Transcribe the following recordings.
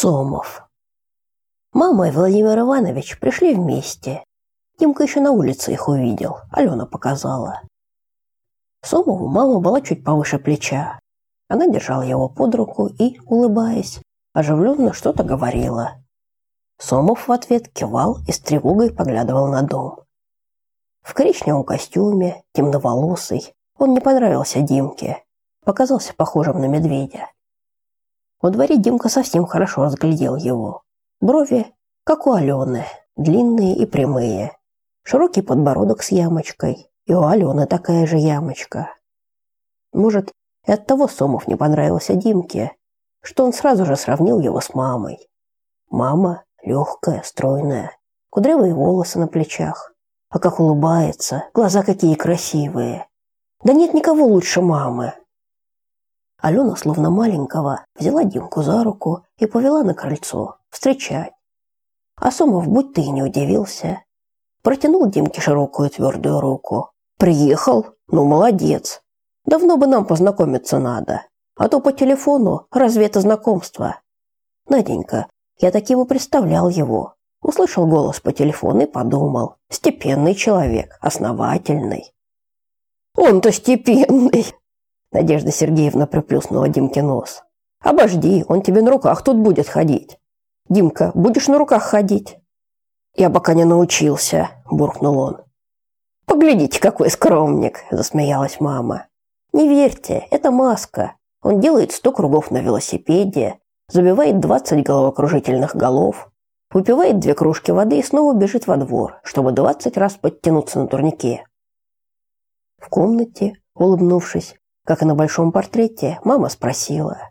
Сомов. Мама и Владимир Иванович пришли вместе. Димка еще на улице их увидел, Алена показала. Сомову мама была чуть повыше плеча. Она держала его под руку и, улыбаясь, оживленно что-то говорила. Сомов в ответ кивал и с тревогой поглядывал на дом. В коричневом костюме, темноволосый, он не понравился Димке, показался похожим на медведя. Во дворе Димка совсем хорошо разглядел его. Брови, как у Алены, длинные и прямые. Широкий подбородок с ямочкой. И у Алены такая же ямочка. Может, и от того Сомов не понравился Димке, что он сразу же сравнил его с мамой. Мама легкая, стройная, кудрявые волосы на плечах. А как улыбается, глаза какие красивые. Да нет никого лучше мамы. Алена, словно маленького, взяла Димку за руку и повела на крыльцо встречать. А Сомов будто и не удивился. Протянул Димке широкую твердую руку. «Приехал? Ну, молодец. Давно бы нам познакомиться надо. А то по телефону разве это знакомство?» «Наденька, я таким и представлял его. Услышал голос по телефону и подумал. Степенный человек, основательный». «Он-то степенный!» Надежда Сергеевна приплюснула Димке нос. Обожди, он тебе на руках тут будет ходить. Димка, будешь на руках ходить? Я пока не научился, буркнул он. Поглядите, какой скромник, засмеялась мама. Не верьте, это маска. Он делает сто кругов на велосипеде, забивает двадцать головокружительных голов, выпивает две кружки воды и снова бежит во двор, чтобы двадцать раз подтянуться на турнике. В комнате, улыбнувшись, как и на большом портрете, мама спросила.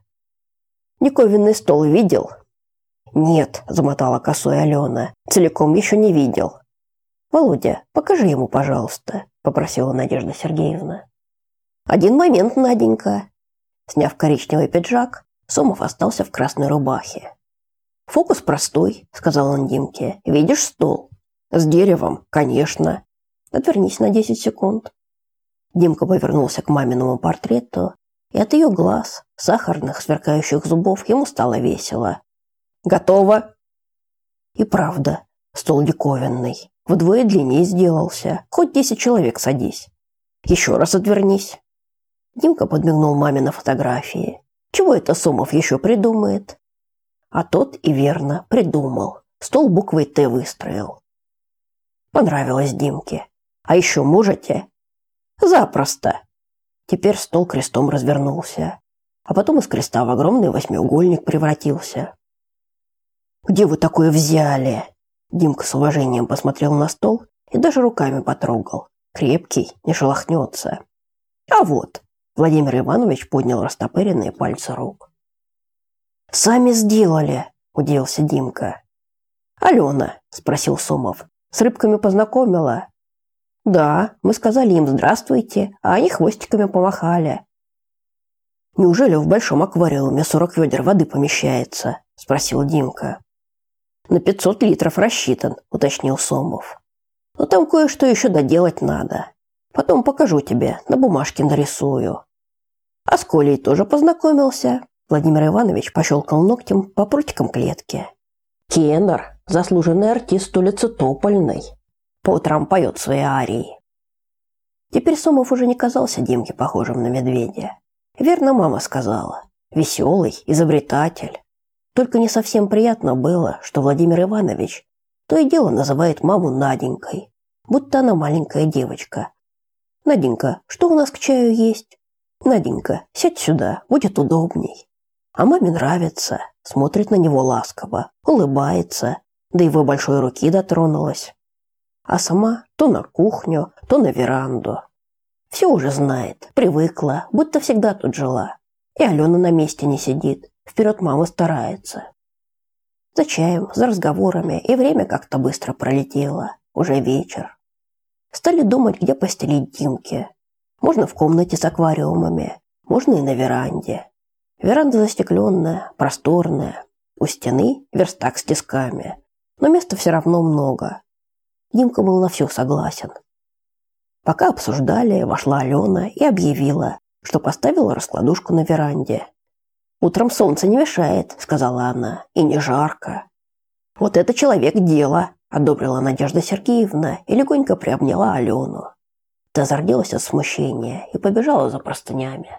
«Диковинный стол видел?» «Нет», – замотала косой Алена, – «целиком еще не видел». «Володя, покажи ему, пожалуйста», – попросила Надежда Сергеевна. «Один момент, Наденька». Сняв коричневый пиджак, Сомов остался в красной рубахе. «Фокус простой», – сказал он Димке. «Видишь стол?» «С деревом, конечно». «Отвернись на десять секунд». Димка повернулся к маминому портрету, и от ее глаз, сахарных, сверкающих зубов, ему стало весело. «Готово!» И правда, стол диковинный, вдвое длиннее сделался, хоть десять человек садись. Еще раз отвернись. Димка подмигнул маме на фотографии. Чего это Сомов еще придумает? А тот и верно придумал. Стол буквой «Т» выстроил. Понравилось Димке. А еще можете Запросто. Теперь стол крестом развернулся, а потом из креста в огромный восьмиугольник превратился. Где вы такое взяли? Димка с уважением посмотрел на стол и даже руками потрогал. Крепкий, не шелохнется. А вот, Владимир Иванович поднял растопыренные пальцы рук. Сами сделали, удивился Димка. Алена, спросил Сомов. С рыбками познакомила? Да, мы сказали им здравствуйте, а они хвостиками помахали. Неужели в большом аквариуме 40 ведер воды помещается? спросил Димка. На 500 литров рассчитан, уточнил Сомов. Но там кое-что еще доделать надо. Потом покажу тебе, на бумажке нарисую. А с Колей тоже познакомился. Владимир Иванович пощелкал ногтем по прутикам клетки. Кеннер, заслуженный артист улицы Топольной по утрам поет свои арии. Теперь Сомов уже не казался Димке похожим на медведя. Верно мама сказала. Веселый, изобретатель. Только не совсем приятно было, что Владимир Иванович то и дело называет маму Наденькой, будто она маленькая девочка. Наденька, что у нас к чаю есть? Наденька, сядь сюда, будет удобней. А маме нравится, смотрит на него ласково, улыбается, до его большой руки дотронулась а сама то на кухню, то на веранду. Все уже знает, привыкла, будто всегда тут жила. И Алена на месте не сидит, вперед мама старается. За чаем, за разговорами, и время как-то быстро пролетело. Уже вечер. Стали думать, где постелить Димке. Можно в комнате с аквариумами, можно и на веранде. Веранда застекленная, просторная. У стены верстак с тисками. Но места все равно много. Димка был на все согласен. Пока обсуждали, вошла Алена и объявила, что поставила раскладушку на веранде. Утром солнце не мешает, сказала она, и не жарко. Вот это человек дело, одобрила Надежда Сергеевна и легонько приобняла Алену. Та зарделась от смущения и побежала за простынями.